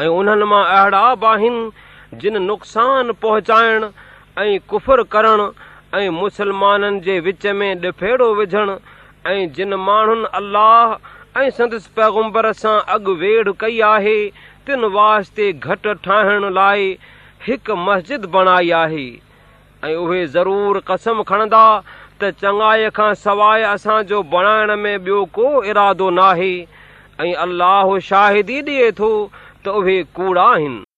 ऐं उन मां अहिड़ा बि आहिनि जिन नुक़सान पहुचाइण ऐं कुफर करण ऐं मुसलमान जिन माण्हुनि अलाहब घटि ठाहिण लाइ हिकु मस्जिद बणाई आहे ऐं उहे ज़रूर कसम खणंदा त चङाई खां सवाइ असांजो बणाइण में ॿियो को इरादो ॾिए थो त उहे कूड़ आहिनि